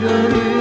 ra